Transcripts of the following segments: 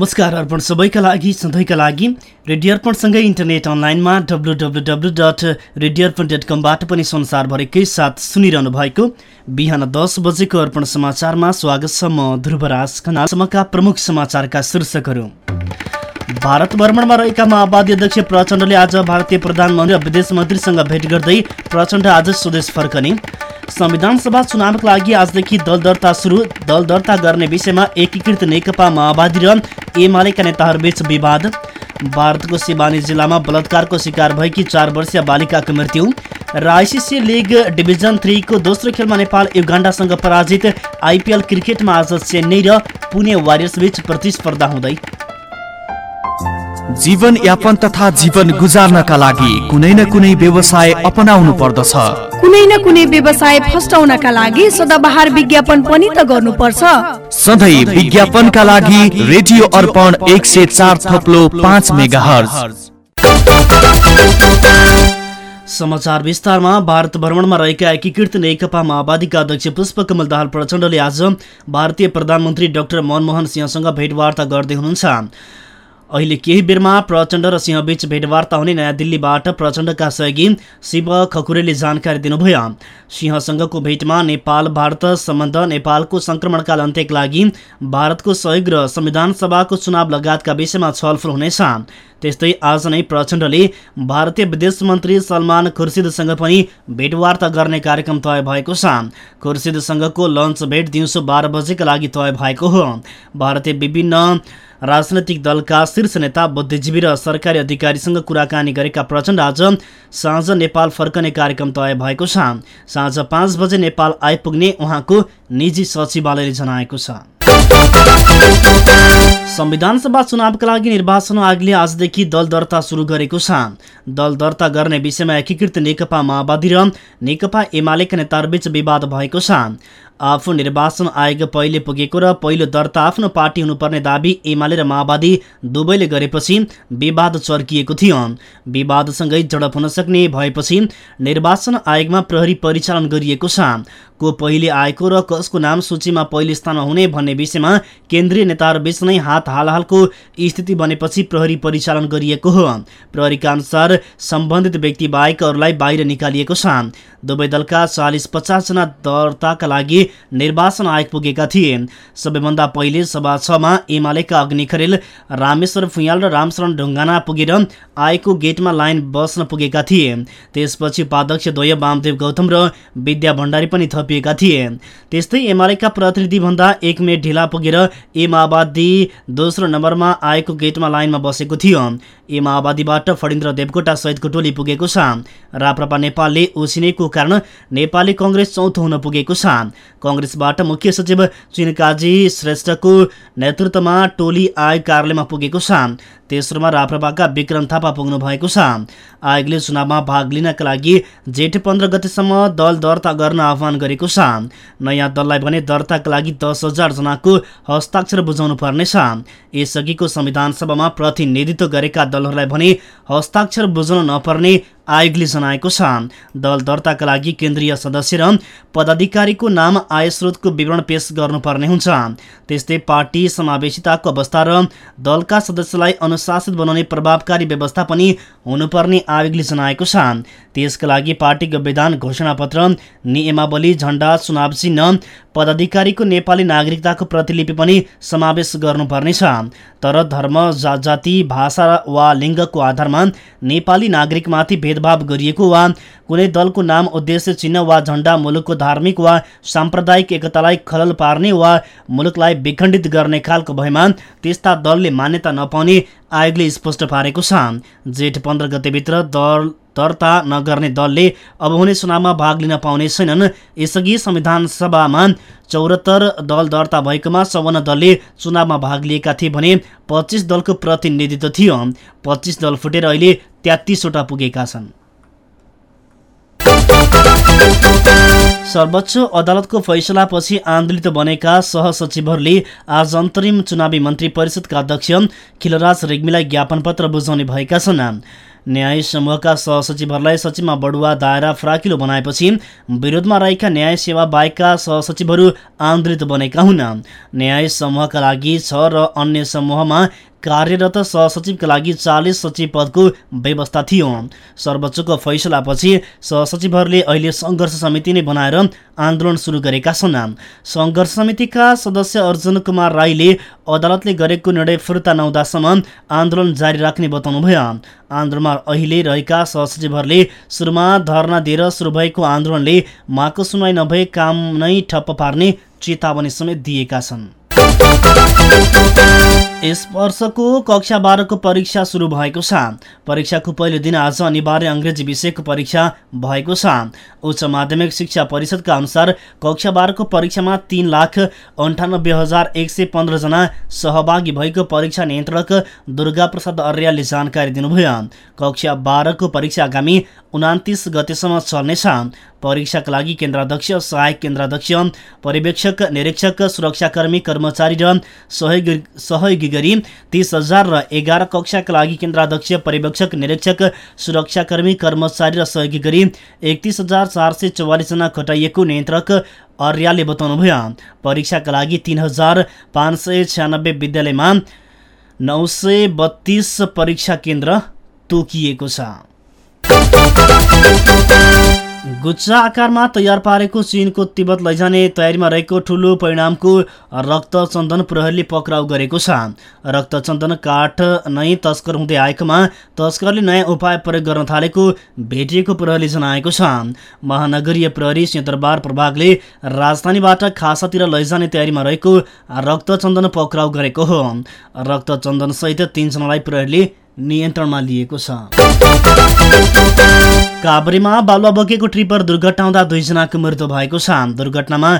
नमस्कार अर्पण सबैका लागि सधैँका लागि। रेडियो अर्पणसँगै इन्टरनेट अनलाइनमा W W W dot radio Arpan dot कमबाट पनि संसारभरिकै साथ सुनिरहनु भएको बिहान दस बजेको अर्पण समाचारमा स्वागत छ म ध्रुवराज खनासम्मका प्रमुख समाचारका शीर्षकहरू। भारत भ्रमणमा रहेका माओवादी अध्यक्ष प्रचण्डले आज भारतीय प्रधानमन्त्री र विदेश मन्त्रीसँग भेट गर्दै प्रचण्ड आज स्वदेश फर्कने। संविधान सभा चुनावका लागि आजदेखि दल दर्ता सुरु। दल दर्ता गर्ने विषयमा एकीकृत नेकपा माओवादी र एमालेका नेताहरूबीच विवाद। भारतको सिवानी जिल्लामा बलात्कारको शिकार भएकी चार वर्षीय बालिकाको मृत्यु। र आइसिसी लिग डिभिजन थ्रीको दोस्रो खेलमा नेपाल युगाण्डासँग पराजित। आइपिएल क्रिकेटमा आज चेन्नई र पुणे वारियर्सबीच प्रतिस्पर्धा हुँदै जीवन यापन तथा जीवन गुजार्नका लागि कुनै न कुनै व्यवसाय अपनाउनु पर्दछ। कुनै न कुनै व्यवसाय फस्टाउनका लागि सदाबहार विज्ञापन पनि त गर्नुपर्छ। सधैँ विज्ञापनका लागि रेडियो अर्पण एक सय चार थप्लो पाँच मेगा समाचार विस्तारमा भारत भ्रमणमा रहेका एकीकृत नेकपा माओवादीका अध्यक्ष पुष्पकमल दाहाल प्रचण्डले आज भारतीय प्रधानमन्त्री डाक्टर मनमोहन सिंहसँग भेटवार्ता गर्दै हुनुहुन्छ। अहिले केही बेरमा प्रचण्ड र सिंहबीच भेटवार्ता हुने नयाँ दिल्लीबाट प्रचण्डका सहयोगी शिव खकुरेले जानकारी दिनुभयो। सिंहसँगको भेटमा नेपाल भारत सम्बन्ध नेपालको सङ्क्रमणकाल अन्त्यका लागि भारतको सहयोग र संविधान सभाको चुनाव लगायतका विषयमा छलफल हुनेछ। त्यस्तै आज नै प्रचण्डले भारतीय विदेश मन्त्री सलमान खुर्सिदसँग पनि भेटवार्ता गर्ने कार्यक्रम तय भएको छ। खुर्सिदसँगको लन्च भेट दिउँसो बाह्र बजेका लागि तय भएको हो। भारतीय विभिन्न राजनैतिक दलका शीर्ष नेता बुद्धिजीवी र सरकारी अधिकारीसँग कुराकानी गरेका प्रचण्ड आज साँझ नेपाल फर्कने कार्यक्रम तय भएको छ। साँझ पाँच बजे नेपाल आइपुग्ने उहाँको निजी सचिवालयले जनाएको छ। संविधान सभा चुनावका लागि निर्वाचन आयोगले आजदेखि दल दर्ता सुरु गरेको छ। दल दर्ता गर्ने विषयमा एकीकृत नेकपा माओवादी र नेकपा एमालेका नेताहरूबीच विवाद भएको छ। आफू निर्वाचन आयोग पहिले पुगेको र पहिलो दर्ता आफ्नो पार्टी हुनुपर्ने दावी एमाले र माओवादी दुवैले गरेपछि विवाद चर्किएको थियो। विवादसँगै झडप हुन सक्ने भएपछि निर्वाचन आयोगमा प्रहरी परिचालन गरिएको छ। को पहिले आएको र कसको नाम सूचीमा पहिलो स्थानमा हुने भन्ने विषयमा केन्द्रीय नेताहरूबीच नै हात हालहालको स्थिति बनेपछि प्रहरी परिचालन गरिएको हो। प्रहरीका अनुसार सम्बन्धित व्यक्ति बाहेक अरूलाई बाहिर निकालिएको छ। दुवै दलका चालिस पचासजना दर्ताका लागि निर्वाचन आयोग पुगेका थिए। सबैभन्दा पहिले सभा छमा एमालेका अग्नि खरेल रामेश्वर फुयाल र रामशरण ढुङ्गाना पुगेर आयोगको गेटमा लाइन बस्न पुगेका थिए। त्यसपछि उपाध्यक्ष द्वय वामदेव गौतम र विद्या भण्डारी पनि थपिएका थिए। त्यस्तै एमालेका प्रतिनिधिभन्दा एक मिनट ढिला पुगेर ए माओवादी दोस्रो नम्बरमा आएको गेटमा लाइनमा बसेको थियो। ए माओवादीबाट फणिन्द्र देवकोटा सहितको टोली पुगेको छ। राप्रपा नेपालले उसिनेको कारण नेपाली कङ्ग्रेस चौथो हुन पुगेको छ। कङ्ग्रेसबाट मुख्य सचिव चिनकाजी श्रेष्ठको नेतृत्वमा टोली आयोग कार्यालयमा पुगेको छ। तेस्रोमा राप्रपाका विक्रम थापा पुग्नु भएको छ। आयोगले चुनावमा भाग लिनका लागि जेठ पन्ध्र गतेसम्म दल दर्ता गर्न आह्वान गरेको छ। नयाँ दललाई भने दर्ताका लागि दस हजार जनाको हस्ताक्षर बुझाउनु पर्नेछ। यसअघिको संविधान सभामा प्रतिनिधित्व गरेका दलहरूलाई भने हस्ताक्षर बुझाउन नपर्ने आयोगले जनाएको छ। दल दर्ताका लागि केन्द्रीय सदस्य र पदाधिकारीको नाम आय स्रोतको विवरण पेश गर्नुपर्ने हुन्छ। त्यस्तै पार्टी समावेशिताको अवस्था र दलका सदस्यलाई अनुशासित बनाउने प्रभावकारी व्यवस्था पनि हुनुपर्ने आयोगले जनाएको छ। त्यसका लागि पार्टीको विधान घोषणापत्र नियमावली झण्डा चुनाव चिन्ह पदाधिकारीको नेपाली नागरिकताको प्रतिलिपि पनि समावेश गर्नुपर्नेछ। तर धर्म जाति भाषा वा लिङ्गको आधारमा नेपाली नागरिकमाथि भेदभाव गरिएको वा कुनै दलको नाम उद्देश्य चिन्ह वा झण्डा मुलुकको धार्मिक वा साम्प्रदायिक एकतालाई खलल पार्ने वा मुलुकलाई विखण्डित गर्ने खालको भएमा त्यस्ता दलले मान्यता नपाउने आयोगले स्पष्ट पारेको छ। जेठ पन्ध्र गतेभित्र दल दर्ता नगर्ने दलले अब हुने चुनावमा भाग लिन पाउने छैनन्। यसअघि संविधान सभामा चौरात्तर दल दर्ता भएकोमा चौवन्न दलले चुनावमा भाग लिएका थिए भने पच्चिस दलको प्रतिनिधित्व थियो। पच्चिस दल फुटेर अहिले तेत्तिसवटा पुगेका छन्। सर्वोच्च अदालतको फैसलापछि आन्दोलित बनेका सहसचिवहरूले आज अन्तरिम चुनावी मन्त्री परिषदका अध्यक्ष खिलराज रेग्मीलाई ज्ञापन पत्र बुझाउने भएका छन्। न्याय समूहका सहसचिवहरूलाई सचिवमा बढुवा दायरा फराकिलो बनाएपछि विरोधमा रहेका न्याय सेवा बाहेकका सहसचिवहरू आन्दोलित बनेका हुन्। न्याय समूहका लागि छ र अन्य समूहमा कार्यरत सहसचिवका लागि चालिस सचिव पदको व्यवस्था थियो। सर्वोच्चको फैसलापछि सहसचिवहरूले अहिले सङ्घर्ष समिति नै बनाएर आन्दोलन सुरु गरेका छन्। सङ्घर्ष समितिका सदस्य अर्जुन कुमार राईले अदालतले गरेको निर्णय फिर्ता नहुँदासम्म आन्दोलन जारी राख्ने बताउनुभयो। आन्दोलनमा अहिले रहेका सहसचिवहरूले सुरुमा धरना दिएर सुरु भएको आन्दोलनले माको सुनवाई नभए काम नै ठप्प पार्ने चेतावनी समेत दिएका छन्। यस वर्षको कक्षा बाह्रको परीक्षा सुरु भएको छ। परीक्षाको पहिलो दिन आज अनिवार्य अङ्ग्रेजी विषयको परीक्षा भएको छ। उच्च माध्यमिक शिक्षा परिषदका अनुसार कक्षा बाह्रको परीक्षामा तिन लाख अन्ठानब्बे हजार एक सय पन्ध्रजना सहभागी भएको परीक्षा नियन्त्रक दुर्गा प्रसाद अर्यालले जानकारी दिनुभयो। कक्षा बाह्रको परीक्षा आगामी उनातिस गतेसम्म चल्नेछ। परीक्षाका लागि केन्द्राध्यक्ष सहायक केन्द्राध्यक्ष पर्यवेक्षक निरीक्षक सुरक्षाकर्मी कर्मचारी र सहयोगी गरी तिस हजार र एघार कक्षाका लागि केन्द्राध्यक्ष पर्यवेक्षक निरीक्षक सुरक्षाकर्मी कर्मचारी र सहयोगी गरी एकतिस हजार चार सय चौवालिसजना खटाइएको नियन्त्रक अर्यालले बताउनुभयो। परीक्षाका लागि तिन हजार पाँच सय छ्यानब्बे विद्यालयमा नौ सय बत्तिस परीक्षा केन्द्र तोकिएको छ। गुच्चा आकारमा तयार पारेको चिनको तिब्बत लैजाने तयारीमा रहेको ठुलो परिणामको रक्तचन्दन प्रहरीले पक्राउ गरेको छ। रक्तचन्दन काठ नै तस्कर हुँदै आएकोमा तस्करले नयाँ उपाय प्रयोग गर्न थालेको भेटिएको प्रहरीले जनाएको छ। महानगरीय प्रहरी सिंहदरबार प्रभागले राजधानीबाट खासातिर लैजाने तयारीमा रहेको रक्तचन्दन पक्राउ गरेको हो। रक्तचन्दनसहित तिनजनालाई प्रहरीले नियन्त्रणमा लिएको छ। काभ्रेमा बालुवा बोकेको ट्रिपर दुर्घटना हुँदा दुईजनाको मृत्यु भएको छ। दुर्घटनामा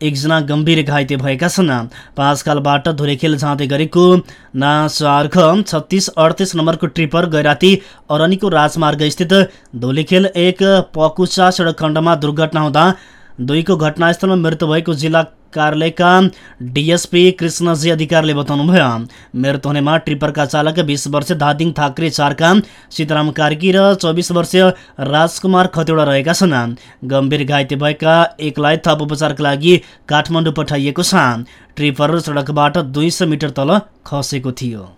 एकजना गम्भीर घाइते भएका छन्। पाँचकालबाट धुरेखेल जाँदै गरेको ना चार्ख छत्तिस अडतिस नम्बरको ट्रिपर गैराती अरनीको राजमार्ग स्थित धुलेखेल एक पकुचा सडक खण्डमा दुर्घटना हुँदा दुईको घटनास्थलमा मृत्यु भएको जिल्ला कार्यालयका डिएसपी कृष्णजी अधिकारीले बताउनुभयो। मृत्यु हुनेमा ट्रिपरका चालक बिस वर्ष धादिङ थाक्रे चारका सीताराम कार्की र चौबिस वर्षीय राजकुमार खतेडा रहेका छन्। गम्भीर घाइते भएका एकलाई थप उपचारका लागि काठमाडौँ पठाइएको छ। ट्रिपर सडकबाट दुई मिटर तल खसेको थियो।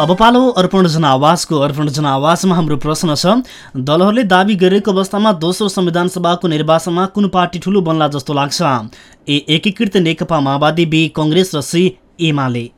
अब पालो अर्पण जनावासको अर्पण जनावासमा हाम्रो प्रश्न छ। दलहरूले दावी गरेको अवस्थामा दोस्रो संविधान सभाको निर्वाचनमा कुन पार्टी ठुलो बन्ला जस्तो लाग्छ? ए एकीकृत नेकपा माओवादी बी कङ्ग्रेस र सी एमाले।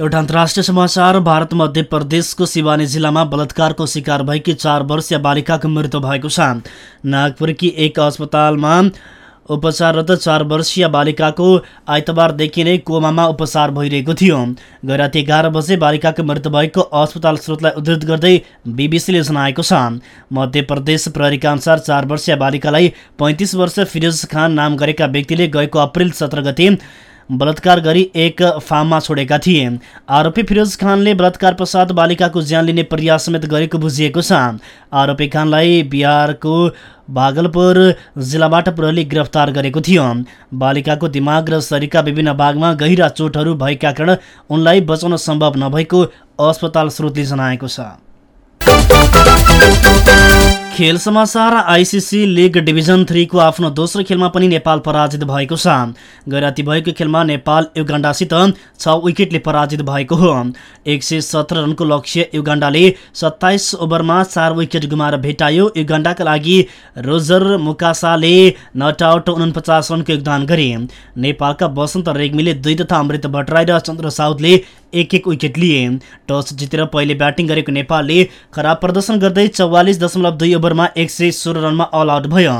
एउटा अन्तर्राष्ट्रिय समाचार भारत मध्य प्रदेशको सिवानी जिल्लामा बलात्कारको शिकार भएकी चार वर्षीय बालिकाको मृत्यु भएको छ। नागपुरकी एक अस्पतालमा उपचाररत चार वर्षीय बालिकाको आइतबारदेखि नै कोमामा उपचार भइरहेको थियो। गैराती एघार बजे बालिकाको मृत्यु भएको अस्पताल स्रोतलाई उद्धृत गर्दै बिबिसीले जनाएको छ। मध्य प्रदेश प्रहरीका अनुसार चार वर्षीय बालिकालाई पैँतिस वर्ष फिरोज खान नाम गरेका व्यक्तिले गएको अप्रेल सत्र गते बलात्कार गरी एक फार्ममा छोडेका थिए। आरोपी फिरोज खानले बलात्कार पश्चात बालिकाको ज्यान लिने प्रयास समेत गरेको बुझिएको छ। आरोपी खानलाई बिहारको भागलपुर जिल्लाबाट प्रहरीले गिरफ्तार गरेको थियो। बालिकाको दिमाग र शरीरका विभिन्न भागमा गहिरा चोटहरू भएका कारण उनलाई बचाउन सम्भव नभएको अस्पताल स्रोतले जनाएको छ। खेल समाचार आइसिसी लिग डिभिजन थ्रीको आफ्नो दोस्रो खेलमा पनि नेपाल पराजित भएको छ। गैराती भएको खेलमा नेपाल युगाण्डासित छ विकेटले पराजित भएको हो। एक सय सत्र रनको लक्ष्य युगाण्डाले सत्ताइस ओभरमा चार विकेट गुमाएर भेटायो युगाण्डाका लागि रोजर मुकासाले नट आउट उनपचास रनको योगदान गरे। नेपालका वसन्त रेग्मीले दुई तथा अमृत भट्टराई र चन्द्र साउदले एक एक विकेट लिए। टस जितेर पहिले ब्याटिङ गरेको नेपालले खराब प्रदर्शन गर्दै चौवालिस दशमलव दुई ओभरमा एक सय सोह्र रनमा अल आउट भयो।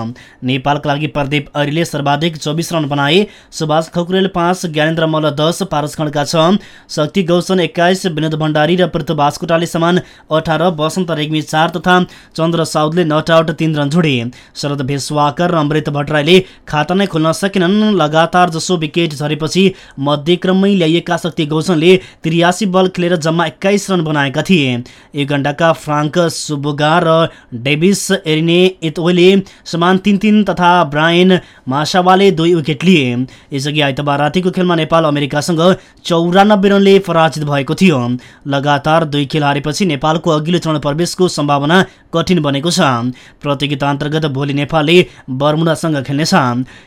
नेपालका लागि प्रदीप ऐरीले सर्वाधिक चौबिस रन बनाए। सुभाष खकुरेल पाँच ज्ञानेन्द्र मल्ल दस पारस खड्का छ। शक्ति गौसन एक्काइस विनोद भण्डारी र पृथ्वी बास्कोटाले समान अठार वसन्त रेग्मी चार तथा चन्द्र साउदले नट आउट तीन रन जोडे। शरद भेसवाकर र अमृत भट्टराईले खाता नै खोल्न सकेनन्। लगातार जसो विकेट झरेपछि मध्यक्रममै ल्याइएका शक्ति गौसनले त्रियासी बल खेलेर जम्मा एक्काइस रन बनाएका थिए। एक घण्टाका फ्राङ्क सुबुगा र डेभिस एरिने इतोले समान तिन तिन तथा ब्रायन मासावाले दुई विकेट लिए। यसअघि आइतबार रातिको खेलमा नेपाल अमेरिकासँग चौरानब्बे रनले पराजित भएको थियो। लगातार दुई खेल हारेपछि नेपालको अघिल्लो चरण प्रवेशको सम्भावना कठिन बनेको छ। प्रतियोगिता अन्तर्गत भोलि नेपालले बर्मुडासँग खेल्नेछ।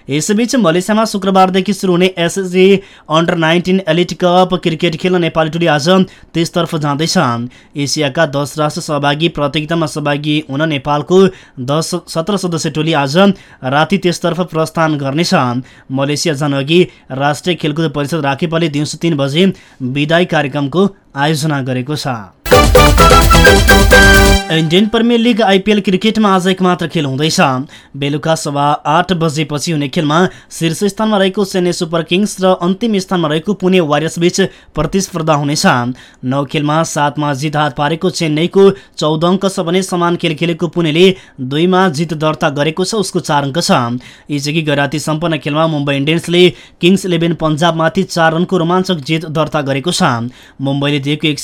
यसैबीच मलेसियामा शुक्रबारदेखि सुरु हुने SSG under nineteen elite cup cricket खेल्न नेपाली टोली आज त्यसतर्फ जाँदैछ। एसियाका दस राष्ट्र सहभागी प्रतियोगितामा सहभागी हुन नेपालको दस सत्र सदस्य टोली आज राति त्यसतर्फ प्रस्थान गर्नेछ मलेसिया जानअघि राष्ट्रिय खेलकुद परिषद राखेपाले दिउँसो तिन बजे विदाई कार्यक्रमको आयोजना गरेको छ। इन्डियन प्रिमियर लिग आइपिएल क्रिकेटमा आज एक मात्र खेल हुँदैछ। बेलुका सभा आठ बजेपछि हुने खेलमा शीर्ष स्थानमा रहेको चेन्नई सुपर किङ्स र अन्तिम स्थानमा रहेको पुणे वारियर्स बीच प्रतिस्पर्धा हुनेछ। नौ खेलमा सातमा जित हात पारेको चेन्नईको चौध अङ्क छ भने समान खेल खेलेको पुणेले दुईमा जित दर्ता गरेको छ उसको चार अङ्क छ। यसअघि गैराती सम्पन्न खेलमा मुम्बई इन्डियन्सले किङ्स इलेभेन पन्जाबमाथि चार रनको रोमाञ्चक जित दर्ता गरेको छ। मुम्बईले दिएको एक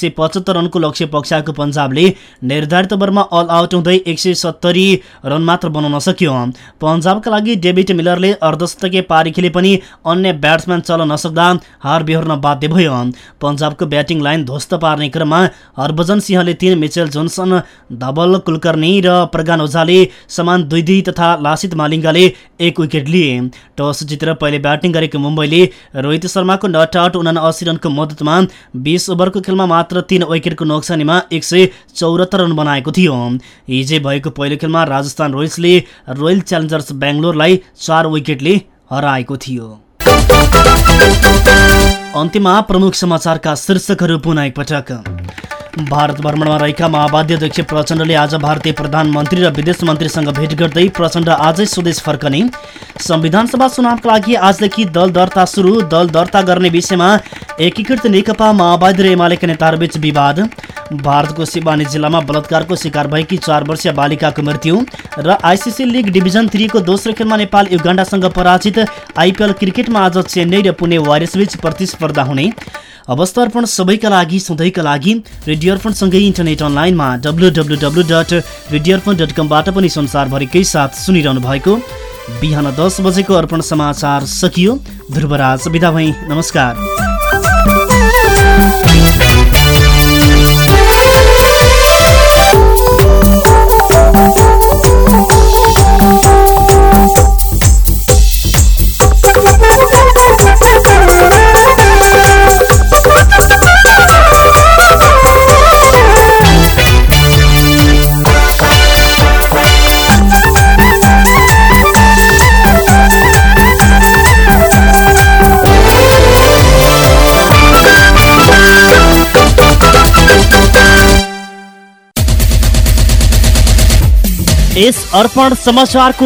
रनको लक्ष्य पक्षाको पन्जाबले निर्धारित ओभरमा अल आउट हुँदै एक सय सत्तरी रन मात्र बनाउन सक्यो। पन्जाबका लागि डेभिड मिलरले अर्धशतकीय पारी खेले पनि अन्य ब्याट्सम्यान चल्न नसक्दा हार बेहोर्न बाध्य भयो। पन्जाबको ब्याटिङ लाइन ध्वस्त पार्ने क्रममा हरभजन सिंहले तीन मिचेल जोन्सन धवल कुलकर्णी र प्रगान ओझाले समान दुई दुई तथा लासित मालिङ्गाले एक विकेट लिए। टस जितेर पहिले ब्याटिङ गरेको मुम्बईले रोहित शर्माको नट आउट उनासी रनको मद्दतमा बिस ओभरको खेलमा मात्र तीन विकेटको नोक्सानीमा एक सय चौरात्तर रन बनाएको थियो। हिजै भएको पहिलो खेलमा राजस्थान रोयल्सले रोयल च्यालेन्जर्स बेङ्गलोरलाई चार विकेटले हराएको थियो। अन्त्यमा प्रमुख समाचारका शीर्षकहरू पुनः एकपटक भारत भ्रमणमा रहेका माओवादी अध्यक्ष प्रचण्डले आज भारतीय प्रधानमन्त्री र विदेश मन्त्रीसँग भेट गर्दै प्रचण्ड आजै स्वदेश फर्कने। संविधान सभा चुनावका लागि आजदेखि दल दर्ता सुरु दल दर्ता गर्ने विषयमा एकीकृत नेकपा माओवादी र एमालेका नेताहरूबीच विवाद। भारतको सिवानी जिल्लामा बलात्कारको शिकार भएकी चार वर्षीय बालिकाको मृत्यु र आइसिसी लिग डिभिजन थ्रीको दोस्रो खेलमा नेपाल युगाण्डासँग पराजित आइपिएल क्रिकेटमा आज चेन्नई र पुणे वारियर्सबीच प्रतिस्पर्धा हुने। अवस्था अर्पण सबैका लागि सधैँका लागि रेडियो अर्पणसँगै इन्टरनेट अनलाइनमा W W W dot radio Arpan dot कमबाट पनि संसारभरिकै साथ सुनिरहनु भएको। बिहान दस बजेको अर्पण समाचार सकियो। ध्रुवराज बिदा भई। नमस्कार। यस अर्पण समाचारको